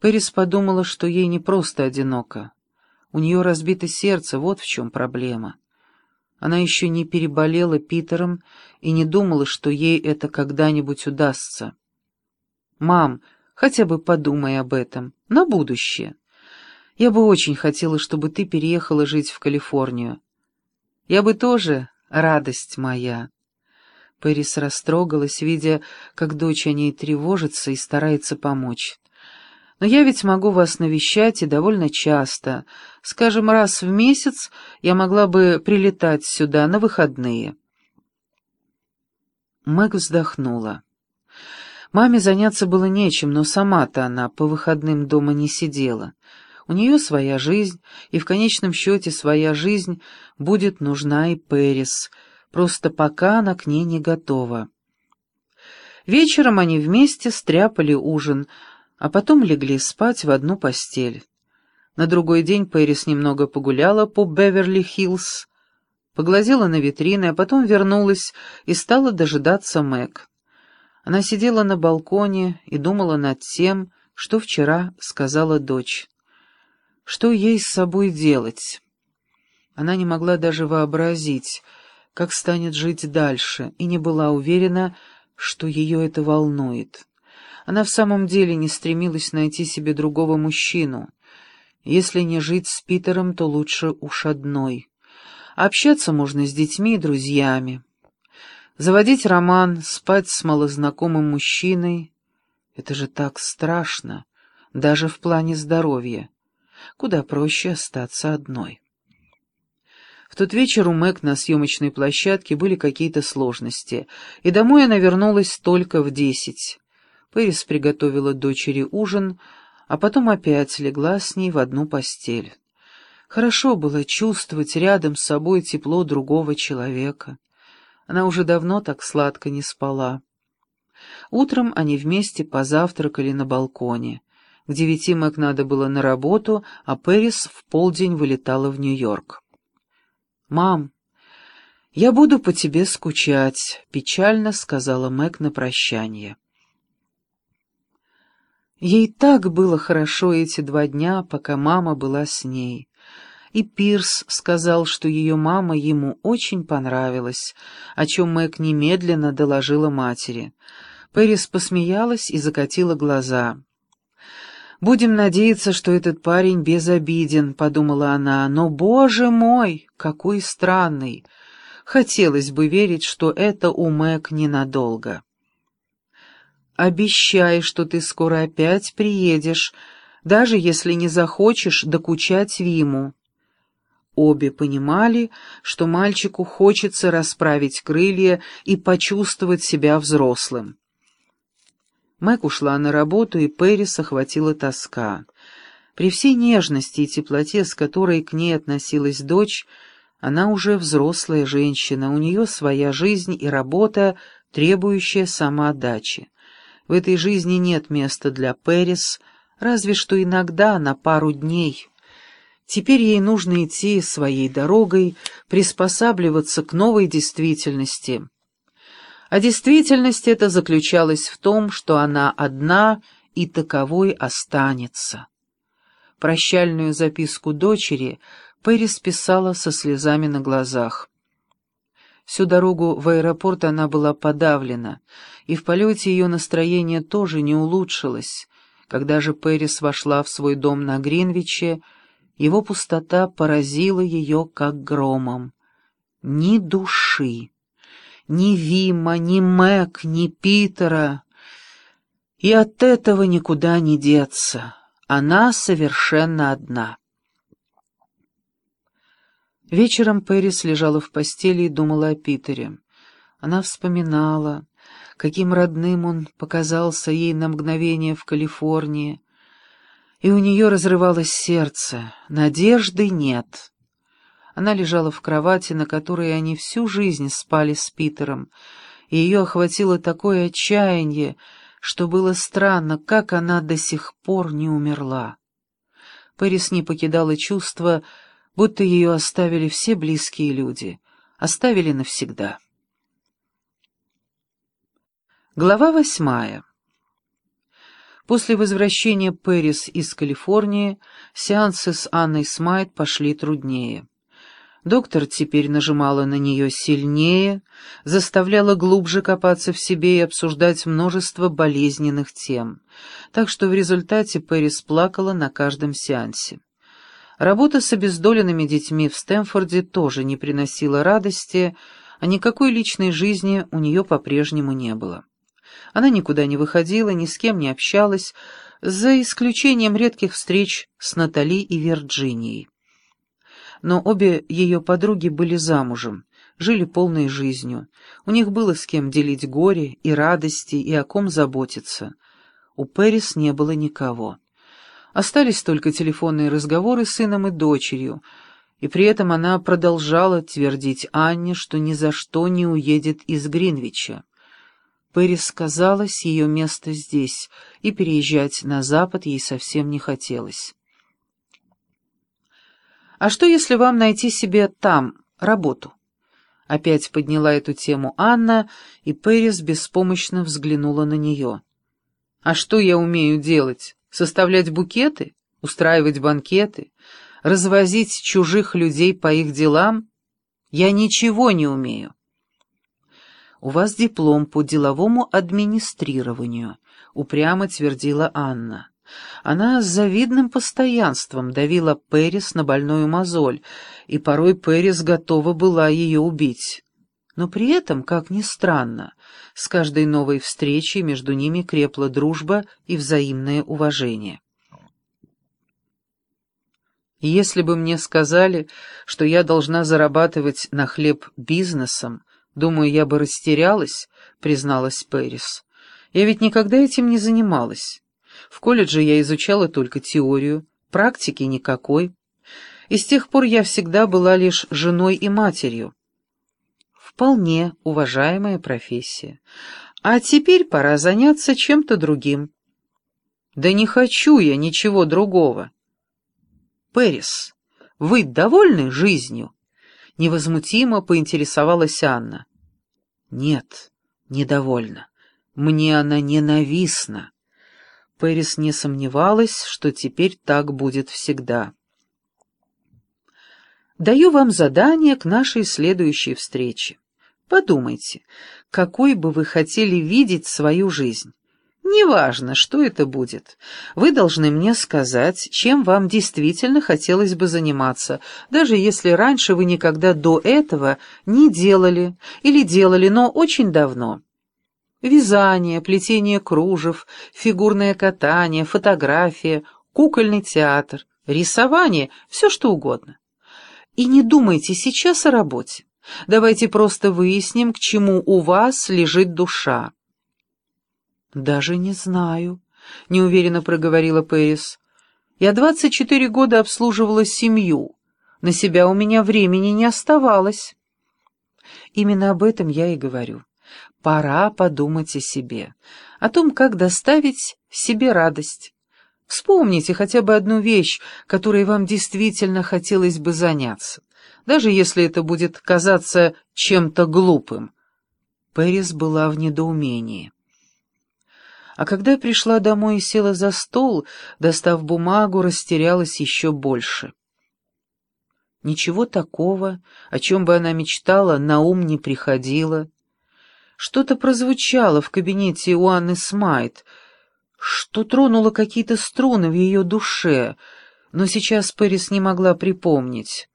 Пэрис подумала, что ей не просто одиноко. У нее разбито сердце, вот в чем проблема. Она еще не переболела Питером и не думала, что ей это когда-нибудь удастся. «Мам, хотя бы подумай об этом, на будущее. Я бы очень хотела, чтобы ты переехала жить в Калифорнию. Я бы тоже, радость моя». Пэрис растрогалась, видя, как дочь о ней тревожится и старается помочь. Но я ведь могу вас навещать и довольно часто. Скажем, раз в месяц я могла бы прилетать сюда на выходные». Мэг вздохнула. Маме заняться было нечем, но сама-то она по выходным дома не сидела. У нее своя жизнь, и в конечном счете своя жизнь будет нужна и Пэрис, просто пока она к ней не готова. Вечером они вместе стряпали ужин — а потом легли спать в одну постель. На другой день Пэрис немного погуляла по Беверли-Хиллз, поглазела на витрины, а потом вернулась и стала дожидаться Мэг. Она сидела на балконе и думала над тем, что вчера сказала дочь. Что ей с собой делать? Она не могла даже вообразить, как станет жить дальше, и не была уверена, что ее это волнует. Она в самом деле не стремилась найти себе другого мужчину. Если не жить с Питером, то лучше уж одной. Общаться можно с детьми и друзьями. Заводить роман, спать с малознакомым мужчиной — это же так страшно, даже в плане здоровья. Куда проще остаться одной. В тот вечер у Мэг на съемочной площадке были какие-то сложности, и домой она вернулась только в десять. Пэрис приготовила дочери ужин, а потом опять легла с ней в одну постель. Хорошо было чувствовать рядом с собой тепло другого человека. Она уже давно так сладко не спала. Утром они вместе позавтракали на балконе. К девяти Мэг надо было на работу, а Пэрис в полдень вылетала в Нью-Йорк. «Мам, я буду по тебе скучать», — печально сказала Мэг на прощание. Ей так было хорошо эти два дня, пока мама была с ней. И Пирс сказал, что ее мама ему очень понравилась, о чем Мэг немедленно доложила матери. Пэрис посмеялась и закатила глаза. «Будем надеяться, что этот парень безобиден», — подумала она, — «но, боже мой, какой странный! Хотелось бы верить, что это у Мэг ненадолго». Обещай, что ты скоро опять приедешь, даже если не захочешь докучать Виму». Обе понимали, что мальчику хочется расправить крылья и почувствовать себя взрослым. Мэг ушла на работу, и Пэрис охватила тоска. При всей нежности и теплоте, с которой к ней относилась дочь, она уже взрослая женщина, у нее своя жизнь и работа, требующая самоотдачи. В этой жизни нет места для Пэрис, разве что иногда на пару дней. Теперь ей нужно идти своей дорогой, приспосабливаться к новой действительности. А действительность эта заключалась в том, что она одна и таковой останется. Прощальную записку дочери Пэрис писала со слезами на глазах. Всю дорогу в аэропорт она была подавлена, и в полете ее настроение тоже не улучшилось. Когда же Пэрис вошла в свой дом на Гринвиче, его пустота поразила ее как громом. Ни души, ни Вима, ни Мэг, ни Питера. И от этого никуда не деться. Она совершенно одна. Вечером Пэрис лежала в постели и думала о Питере. Она вспоминала, каким родным он показался ей на мгновение в Калифорнии, и у нее разрывалось сердце. Надежды нет. Она лежала в кровати, на которой они всю жизнь спали с Питером, и ее охватило такое отчаяние, что было странно, как она до сих пор не умерла. Пэрис не покидала чувство, будто ее оставили все близкие люди, оставили навсегда. Глава восьмая. После возвращения Пэрис из Калифорнии сеансы с Анной Смайт пошли труднее. Доктор теперь нажимала на нее сильнее, заставляла глубже копаться в себе и обсуждать множество болезненных тем, так что в результате Пэрис плакала на каждом сеансе. Работа с обездоленными детьми в Стэнфорде тоже не приносила радости, а никакой личной жизни у нее по-прежнему не было. Она никуда не выходила, ни с кем не общалась, за исключением редких встреч с Натали и Вирджинией но обе ее подруги были замужем, жили полной жизнью. У них было с кем делить горе и радости и о ком заботиться. У Пэрис не было никого. Остались только телефонные разговоры с сыном и дочерью, и при этом она продолжала твердить Анне, что ни за что не уедет из Гринвича. Пэрис казалось, ее место здесь, и переезжать на запад ей совсем не хотелось. «А что, если вам найти себе там работу?» Опять подняла эту тему Анна, и Пэрис беспомощно взглянула на нее. «А что я умею делать? Составлять букеты? Устраивать банкеты? Развозить чужих людей по их делам? Я ничего не умею». «У вас диплом по деловому администрированию», — упрямо твердила Анна. Она с завидным постоянством давила Пэрис на больную мозоль, и порой Пэрис готова была ее убить. Но при этом, как ни странно, с каждой новой встречей между ними крепла дружба и взаимное уважение. «Если бы мне сказали, что я должна зарабатывать на хлеб бизнесом, думаю, я бы растерялась», — призналась Пэрис. «Я ведь никогда этим не занималась». В колледже я изучала только теорию, практики никакой. И с тех пор я всегда была лишь женой и матерью. Вполне уважаемая профессия. А теперь пора заняться чем-то другим. Да не хочу я ничего другого. Пэрис, вы довольны жизнью? Невозмутимо поинтересовалась Анна. Нет, недовольна. Мне она ненавистна. Пэрис не сомневалась, что теперь так будет всегда. «Даю вам задание к нашей следующей встрече. Подумайте, какой бы вы хотели видеть свою жизнь. Неважно, что это будет. Вы должны мне сказать, чем вам действительно хотелось бы заниматься, даже если раньше вы никогда до этого не делали или делали, но очень давно. Вязание, плетение кружев, фигурное катание, фотография, кукольный театр, рисование, все что угодно. И не думайте сейчас о работе. Давайте просто выясним, к чему у вас лежит душа. «Даже не знаю», — неуверенно проговорила Пэрис. «Я двадцать четыре года обслуживала семью. На себя у меня времени не оставалось». Именно об этом я и говорю. Пора подумать о себе, о том, как доставить себе радость. Вспомните хотя бы одну вещь, которой вам действительно хотелось бы заняться, даже если это будет казаться чем-то глупым. Пэрис была в недоумении. А когда пришла домой и села за стол, достав бумагу, растерялась еще больше. Ничего такого, о чем бы она мечтала, на ум не приходило. Что-то прозвучало в кабинете у Анны Смайт, что тронуло какие-то струны в ее душе, но сейчас Пэрис не могла припомнить.